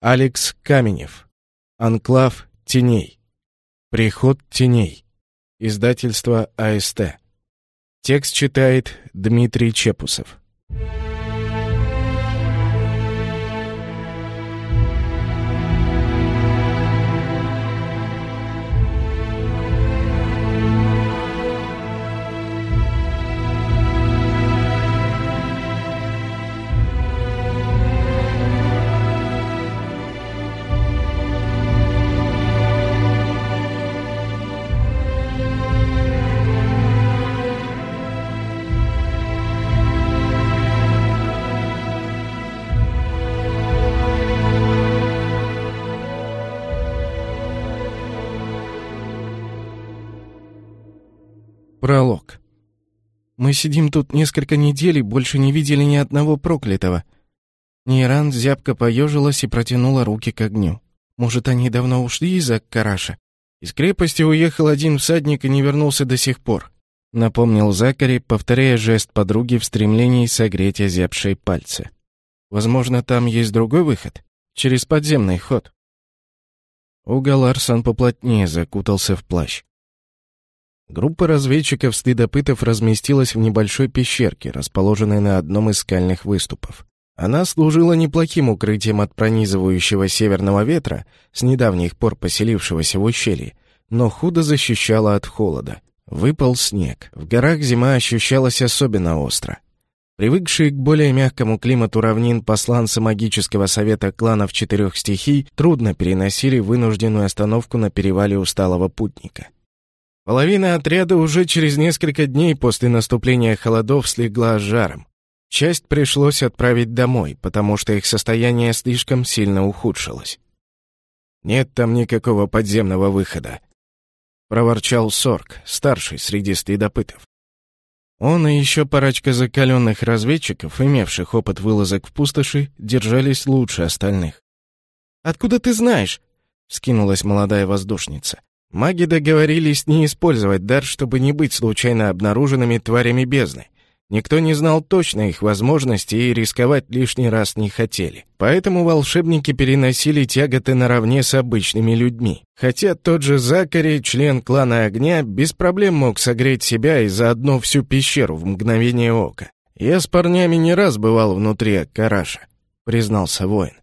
Алекс Каменев. Анклав теней. Приход теней. Издательство АСТ. Текст читает Дмитрий Чепусов. Пролог. Мы сидим тут несколько недель и больше не видели ни одного проклятого. Нейран зябко поежилась и протянула руки к огню. Может, они давно ушли из Аккараша? Из крепости уехал один всадник и не вернулся до сих пор. Напомнил Закари, повторяя жест подруги в стремлении согреть озябшие пальцы. Возможно, там есть другой выход? Через подземный ход. Уга Ларсон поплотнее закутался в плащ. Группа разведчиков-следопытов разместилась в небольшой пещерке, расположенной на одном из скальных выступов. Она служила неплохим укрытием от пронизывающего северного ветра, с недавних пор поселившегося в ущелье, но худо защищала от холода. Выпал снег. В горах зима ощущалась особенно остро. Привыкшие к более мягкому климату равнин посланцы магического совета кланов четырех стихий трудно переносили вынужденную остановку на перевале усталого путника. Половина отряда уже через несколько дней после наступления холодов слегла жаром. Часть пришлось отправить домой, потому что их состояние слишком сильно ухудшилось. «Нет там никакого подземного выхода», — проворчал Сорг, старший среди следопытов. Он и еще парочка закаленных разведчиков, имевших опыт вылазок в пустоши, держались лучше остальных. «Откуда ты знаешь?» — скинулась молодая воздушница. Маги договорились не использовать дар, чтобы не быть случайно обнаруженными тварями бездны. Никто не знал точно их возможностей и рисковать лишний раз не хотели. Поэтому волшебники переносили тяготы наравне с обычными людьми. Хотя тот же Закари, член клана Огня, без проблем мог согреть себя и заодно всю пещеру в мгновение ока. «Я с парнями не раз бывал внутри Аккараша», — признался воин.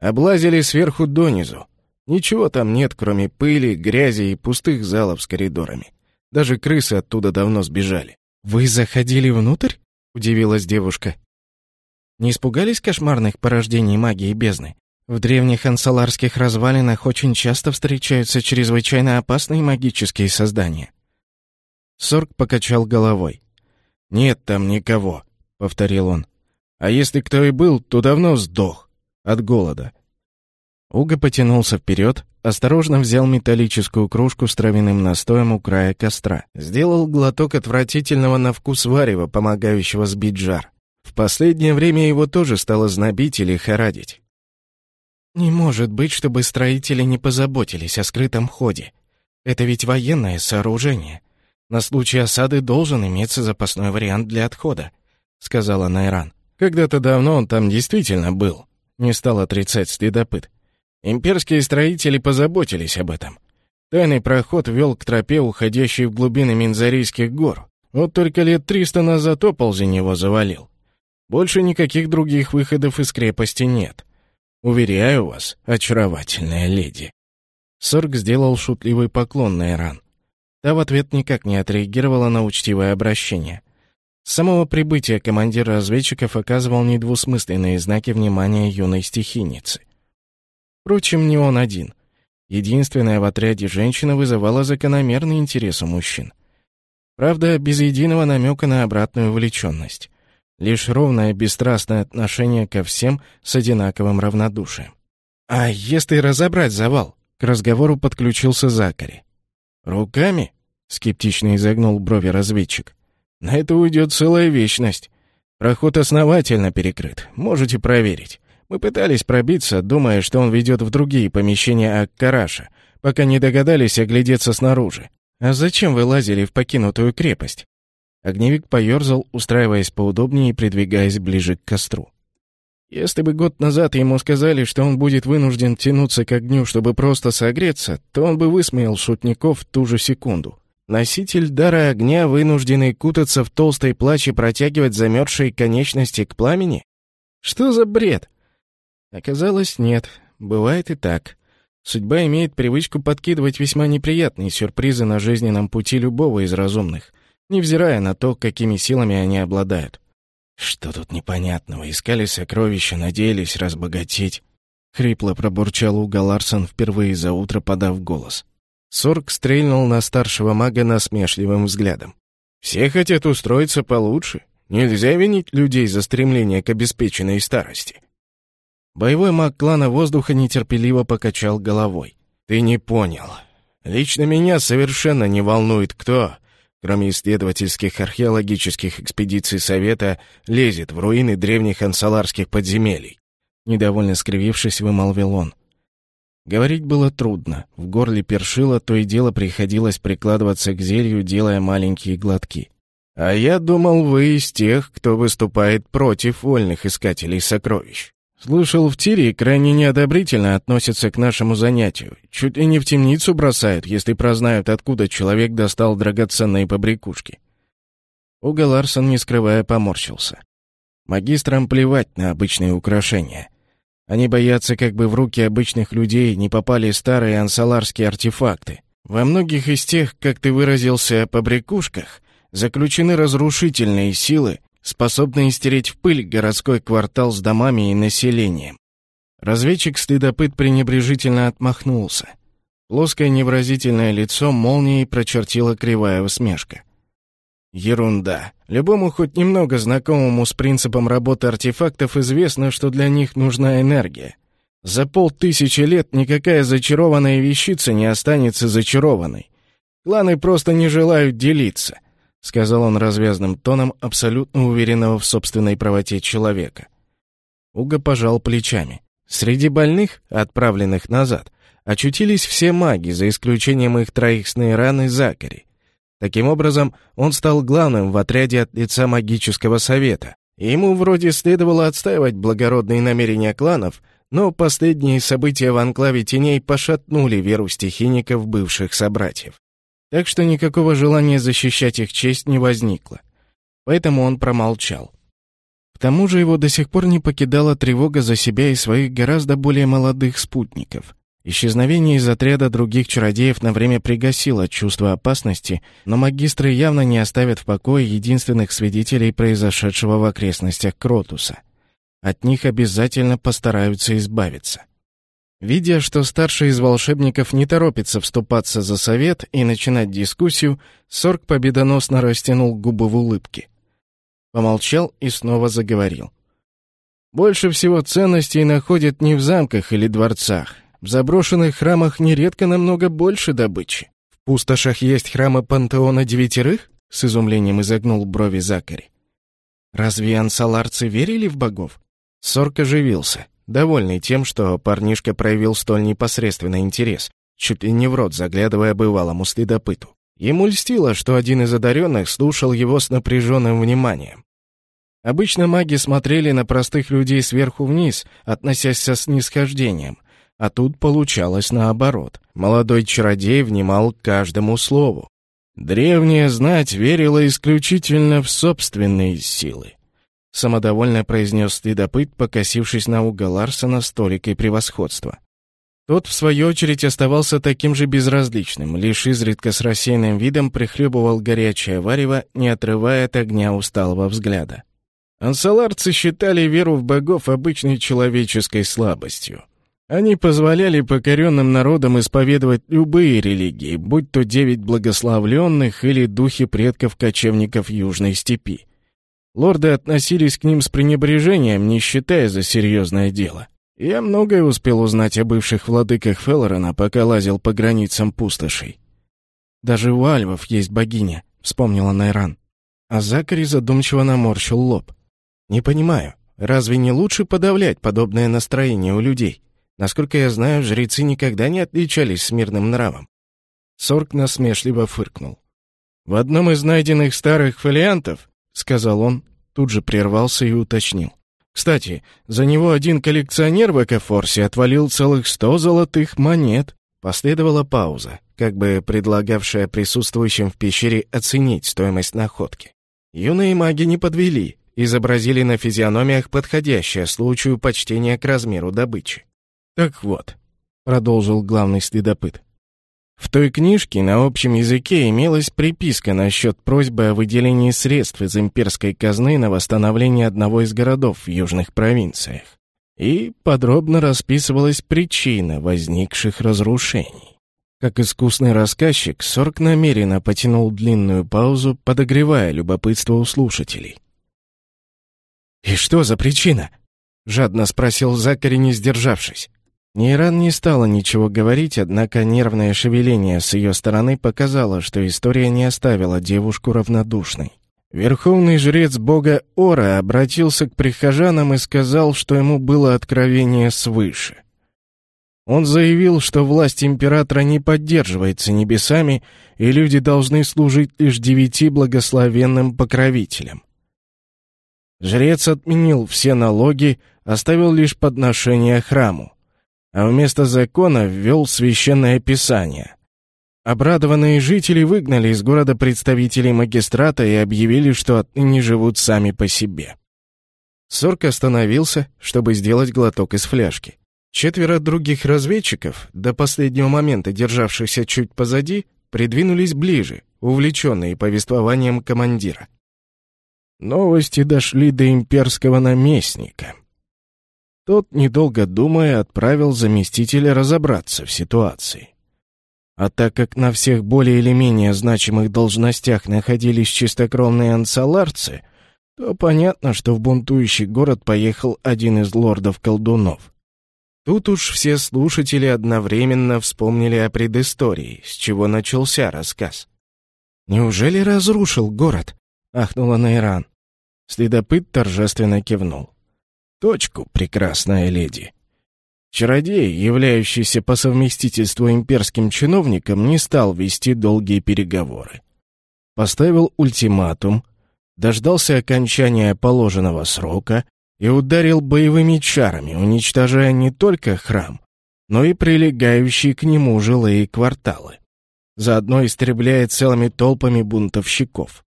«Облазили сверху донизу. Ничего там нет, кроме пыли, грязи и пустых залов с коридорами. Даже крысы оттуда давно сбежали. «Вы заходили внутрь?» — удивилась девушка. «Не испугались кошмарных порождений магии бездны? В древних ансаларских развалинах очень часто встречаются чрезвычайно опасные магические создания». Сорг покачал головой. «Нет там никого», — повторил он. «А если кто и был, то давно сдох. От голода. Уга потянулся вперед, осторожно взял металлическую кружку с травяным настоем у края костра. Сделал глоток отвратительного на вкус варева, помогающего сбить жар. В последнее время его тоже стало знобить или хорадить. «Не может быть, чтобы строители не позаботились о скрытом ходе. Это ведь военное сооружение. На случай осады должен иметься запасной вариант для отхода», — сказала Найран. «Когда-то давно он там действительно был», — не стал отрицать следопыт. Имперские строители позаботились об этом. Тайный проход вел к тропе, уходящей в глубины Минзарийских гор. Вот только лет триста назад оползень его завалил. Больше никаких других выходов из крепости нет. Уверяю вас, очаровательная леди. Сорг сделал шутливый поклон на Иран. Та в ответ никак не отреагировала на учтивое обращение. С самого прибытия командир разведчиков оказывал недвусмысленные знаки внимания юной стихийницы. Впрочем, не он один. Единственная в отряде женщина вызывала закономерный интерес у мужчин. Правда, без единого намека на обратную увлеченность. Лишь ровное бесстрастное отношение ко всем с одинаковым равнодушием. «А если разобрать завал?» К разговору подключился Закари. «Руками?» — скептично изогнул брови разведчик. «На это уйдет целая вечность. Проход основательно перекрыт, можете проверить. Мы пытались пробиться, думая, что он ведет в другие помещения Аккараша, пока не догадались оглядеться снаружи. А зачем вы лазили в покинутую крепость? Огневик поерзал, устраиваясь поудобнее и придвигаясь ближе к костру. Если бы год назад ему сказали, что он будет вынужден тянуться к огню, чтобы просто согреться, то он бы высмеял шутников в ту же секунду. Носитель дара огня, вынужденный кутаться в толстой плащ и протягивать замерзшие конечности к пламени? Что за бред? Оказалось, нет. Бывает и так. Судьба имеет привычку подкидывать весьма неприятные сюрпризы на жизненном пути любого из разумных, невзирая на то, какими силами они обладают. «Что тут непонятного? Искали сокровища, надеялись разбогатеть?» Хрипло пробурчал Уга Ларсон, впервые за утро подав голос. Сорг стрельнул на старшего мага насмешливым взглядом. «Все хотят устроиться получше. Нельзя винить людей за стремление к обеспеченной старости». Боевой маг клана воздуха нетерпеливо покачал головой. «Ты не понял. Лично меня совершенно не волнует кто, кроме исследовательских археологических экспедиций Совета, лезет в руины древних ансаларских подземелий. Недовольно скривившись, вымолвил он. Говорить было трудно. В горле першило, то и дело приходилось прикладываться к зелью, делая маленькие глотки. «А я думал, вы из тех, кто выступает против вольных искателей сокровищ». Слышал, в тире крайне неодобрительно относятся к нашему занятию. Чуть ли не в темницу бросают, если прознают, откуда человек достал драгоценные побрякушки. Уга Ларсон, не скрывая, поморщился. Магистрам плевать на обычные украшения. Они боятся, как бы в руки обычных людей не попали старые ансаларские артефакты. Во многих из тех, как ты выразился, побрякушках, заключены разрушительные силы, способные стереть в пыль городской квартал с домами и населением. Разведчик-стыдопыт пренебрежительно отмахнулся. Плоское невразительное лицо молнией прочертила кривая усмешка. Ерунда. Любому хоть немного знакомому с принципом работы артефактов известно, что для них нужна энергия. За полтысячи лет никакая зачарованная вещица не останется зачарованной. Кланы просто не желают делиться. — сказал он развязным тоном абсолютно уверенного в собственной правоте человека. Уга пожал плечами. Среди больных, отправленных назад, очутились все маги, за исключением их троих с Нейран Закари. Таким образом, он стал главным в отряде от лица магического совета. И ему вроде следовало отстаивать благородные намерения кланов, но последние события в анклаве теней пошатнули веру стихийников бывших собратьев. Так что никакого желания защищать их честь не возникло. Поэтому он промолчал. К тому же его до сих пор не покидала тревога за себя и своих гораздо более молодых спутников. Исчезновение из отряда других чародеев на время пригасило чувство опасности, но магистры явно не оставят в покое единственных свидетелей произошедшего в окрестностях Кротуса. От них обязательно постараются избавиться. Видя, что старший из волшебников не торопится вступаться за совет и начинать дискуссию, Сорг победоносно растянул губы в улыбке. Помолчал и снова заговорил. «Больше всего ценностей находят не в замках или дворцах. В заброшенных храмах нередко намного больше добычи. В пустошах есть храмы пантеона девятерых?» — с изумлением изогнул брови Закари. «Разве ансаларцы верили в богов?» Сорг оживился довольный тем, что парнишка проявил столь непосредственный интерес, чуть ли не в рот заглядывая бывалому следопыту. Ему льстило, что один из одаренных слушал его с напряженным вниманием. Обычно маги смотрели на простых людей сверху вниз, относясь со снисхождением, а тут получалось наоборот. Молодой чародей внимал каждому слову. Древняя знать верила исключительно в собственные силы самодовольно произнес следопыт, покосившись на угол Ларсона с превосходства. Тот, в свою очередь, оставался таким же безразличным, лишь изредка с рассеянным видом прихлебывал горячее варево, не отрывая от огня усталого взгляда. Ансаларцы считали веру в богов обычной человеческой слабостью. Они позволяли покоренным народам исповедовать любые религии, будь то девять благословленных или духи предков кочевников Южной степи. Лорды относились к ним с пренебрежением, не считая за серьезное дело. Я многое успел узнать о бывших владыках Феллорена, пока лазил по границам пустошей. «Даже у альвов есть богиня», — вспомнила Найран. А Закари задумчиво наморщил лоб. «Не понимаю, разве не лучше подавлять подобное настроение у людей? Насколько я знаю, жрецы никогда не отличались смирным нравом». Сорг насмешливо фыркнул. В одном из найденных старых фолиантов, — сказал он, тут же прервался и уточнил. Кстати, за него один коллекционер в Экофорсе отвалил целых сто золотых монет. Последовала пауза, как бы предлагавшая присутствующим в пещере оценить стоимость находки. Юные маги не подвели, изобразили на физиономиях подходящее случаю почтение к размеру добычи. «Так вот», — продолжил главный следопыт, в той книжке на общем языке имелась приписка насчет просьбы о выделении средств из имперской казны на восстановление одного из городов в южных провинциях. И подробно расписывалась причина возникших разрушений. Как искусный рассказчик, Сорк намеренно потянул длинную паузу, подогревая любопытство у слушателей. «И что за причина?» — жадно спросил Закари, не сдержавшись. Нейран не стала ничего говорить, однако нервное шевеление с ее стороны показало, что история не оставила девушку равнодушной. Верховный жрец бога Ора обратился к прихожанам и сказал, что ему было откровение свыше. Он заявил, что власть императора не поддерживается небесами, и люди должны служить лишь девяти благословенным покровителям. Жрец отменил все налоги, оставил лишь подношения храму а вместо закона ввел священное писание. Обрадованные жители выгнали из города представителей магистрата и объявили, что отныне живут сами по себе. Сорк остановился, чтобы сделать глоток из фляжки. Четверо других разведчиков, до последнего момента державшихся чуть позади, придвинулись ближе, увлеченные повествованием командира. Новости дошли до имперского наместника. Тот, недолго думая, отправил заместителя разобраться в ситуации. А так как на всех более или менее значимых должностях находились чистокровные ансаларцы, то понятно, что в бунтующий город поехал один из лордов-колдунов. Тут уж все слушатели одновременно вспомнили о предыстории, с чего начался рассказ. «Неужели разрушил город?» — ахнула Найран. Следопыт торжественно кивнул точку, прекрасная леди. Чародей, являющийся по совместительству имперским чиновником, не стал вести долгие переговоры. Поставил ультиматум, дождался окончания положенного срока и ударил боевыми чарами, уничтожая не только храм, но и прилегающие к нему жилые кварталы. Заодно истребляя целыми толпами бунтовщиков.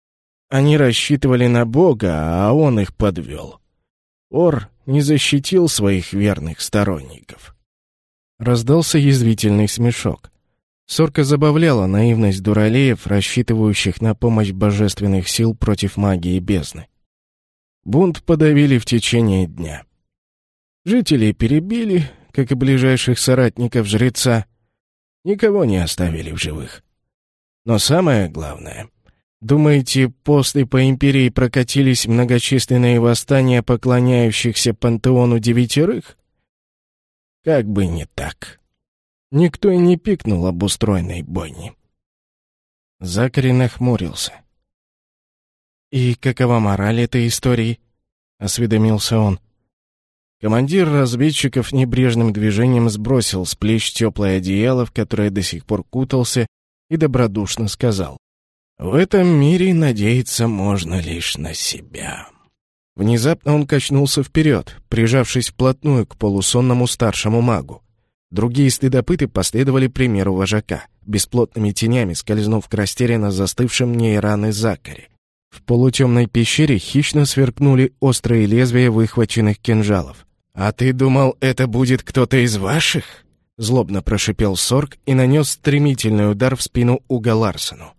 Они рассчитывали на Бога, а он их подвел. Ор не защитил своих верных сторонников. Раздался язвительный смешок. Сорка забавляла наивность дуралеев, рассчитывающих на помощь божественных сил против магии бездны. Бунт подавили в течение дня. Жителей перебили, как и ближайших соратников жреца. Никого не оставили в живых. Но самое главное — Думаете, после по империи прокатились многочисленные восстания поклоняющихся пантеону девятерых? Как бы не так. Никто и не пикнул об устроенной бойне. Закари нахмурился. «И какова мораль этой истории?» — осведомился он. Командир разведчиков небрежным движением сбросил с плеч теплое одеяло, в которое до сих пор кутался, и добродушно сказал. В этом мире надеяться можно лишь на себя. Внезапно он качнулся вперед, прижавшись вплотную к полусонному старшему магу. Другие следопыты последовали примеру вожака, бесплотными тенями скользнув к растерянно застывшим нейраны Закари. В полутемной пещере хищно сверкнули острые лезвия выхваченных кинжалов. «А ты думал, это будет кто-то из ваших?» Злобно прошипел Сорг и нанес стремительный удар в спину Уга Ларсену.